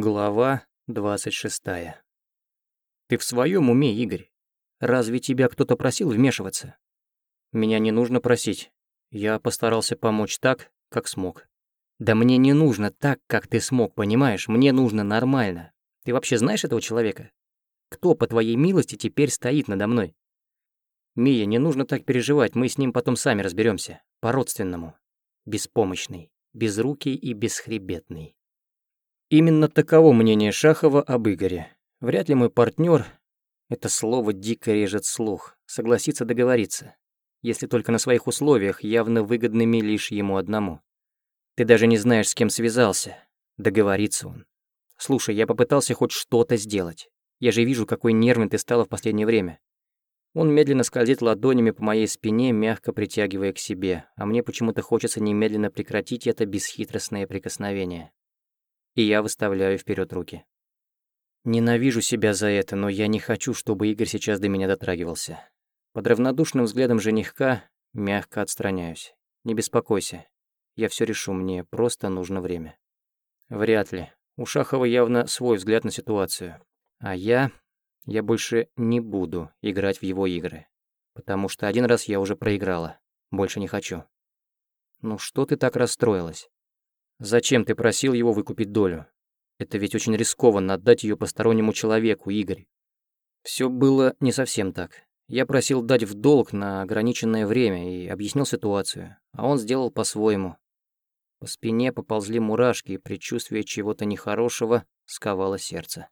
Глава 26. Ты в своем уме, Игорь? Разве тебя кто-то просил вмешиваться? Меня не нужно просить. Я постарался помочь так, как смог. Да мне не нужно так, как ты смог, понимаешь? Мне нужно нормально. Ты вообще знаешь этого человека? Кто, по твоей милости, теперь стоит надо мной? Мия, не нужно так переживать, мы с ним потом сами разберемся, По-родственному. Беспомощный, безрукий и бесхребетный. Именно таково мнение Шахова об Игоре. Вряд ли мой партнер, это слово дико режет слух, согласится договориться, если только на своих условиях, явно выгодными лишь ему одному. Ты даже не знаешь, с кем связался. Договорится он. Слушай, я попытался хоть что-то сделать. Я же вижу, какой нервный ты стала в последнее время. Он медленно скользит ладонями по моей спине, мягко притягивая к себе, а мне почему-то хочется немедленно прекратить это бесхитростное прикосновение и я выставляю вперед руки. Ненавижу себя за это, но я не хочу, чтобы Игорь сейчас до меня дотрагивался. Под равнодушным взглядом женихка мягко отстраняюсь. Не беспокойся. Я все решу, мне просто нужно время. Вряд ли. У Шахова явно свой взгляд на ситуацию. А я... Я больше не буду играть в его игры. Потому что один раз я уже проиграла. Больше не хочу. Ну что ты так расстроилась? Зачем ты просил его выкупить долю? Это ведь очень рискованно отдать ее постороннему человеку, Игорь. Все было не совсем так. Я просил дать в долг на ограниченное время и объяснил ситуацию, а он сделал по-своему. По спине поползли мурашки, и предчувствие чего-то нехорошего сковало сердце.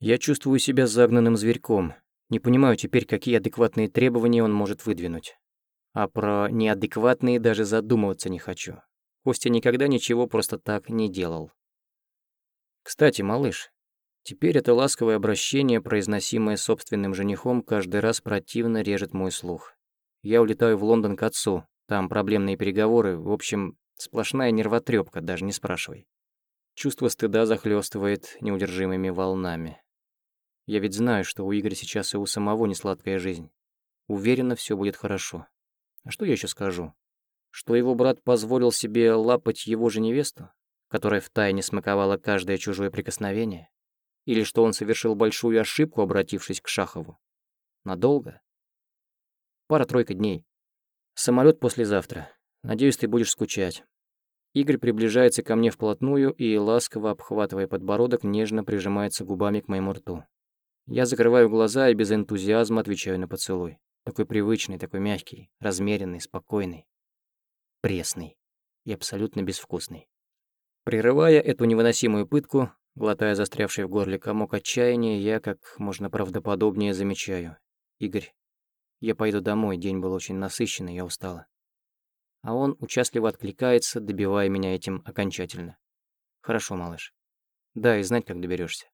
Я чувствую себя загнанным зверьком. Не понимаю теперь, какие адекватные требования он может выдвинуть. А про неадекватные даже задумываться не хочу. Костя никогда ничего просто так не делал. Кстати, малыш, теперь это ласковое обращение, произносимое собственным женихом, каждый раз противно режет мой слух. Я улетаю в Лондон к отцу, там проблемные переговоры, в общем, сплошная нервотрепка, даже не спрашивай. Чувство стыда захлестывает неудержимыми волнами. Я ведь знаю, что у Игоря сейчас и у самого не сладкая жизнь. Уверена, все будет хорошо. А что я еще скажу? Что его брат позволил себе лапать его же невесту, которая втайне смаковала каждое чужое прикосновение? Или что он совершил большую ошибку, обратившись к Шахову? Надолго? Пара-тройка дней. Самолет послезавтра. Надеюсь, ты будешь скучать. Игорь приближается ко мне вплотную и, ласково обхватывая подбородок, нежно прижимается губами к моему рту. Я закрываю глаза и без энтузиазма отвечаю на поцелуй. Такой привычный, такой мягкий, размеренный, спокойный пресный и абсолютно безвкусный. Прерывая эту невыносимую пытку, глотая застрявший в горле комок отчаяния, я как можно правдоподобнее замечаю. «Игорь, я пойду домой, день был очень насыщенный, я устала». А он участливо откликается, добивая меня этим окончательно. «Хорошо, малыш. Да, и знать, как доберешься.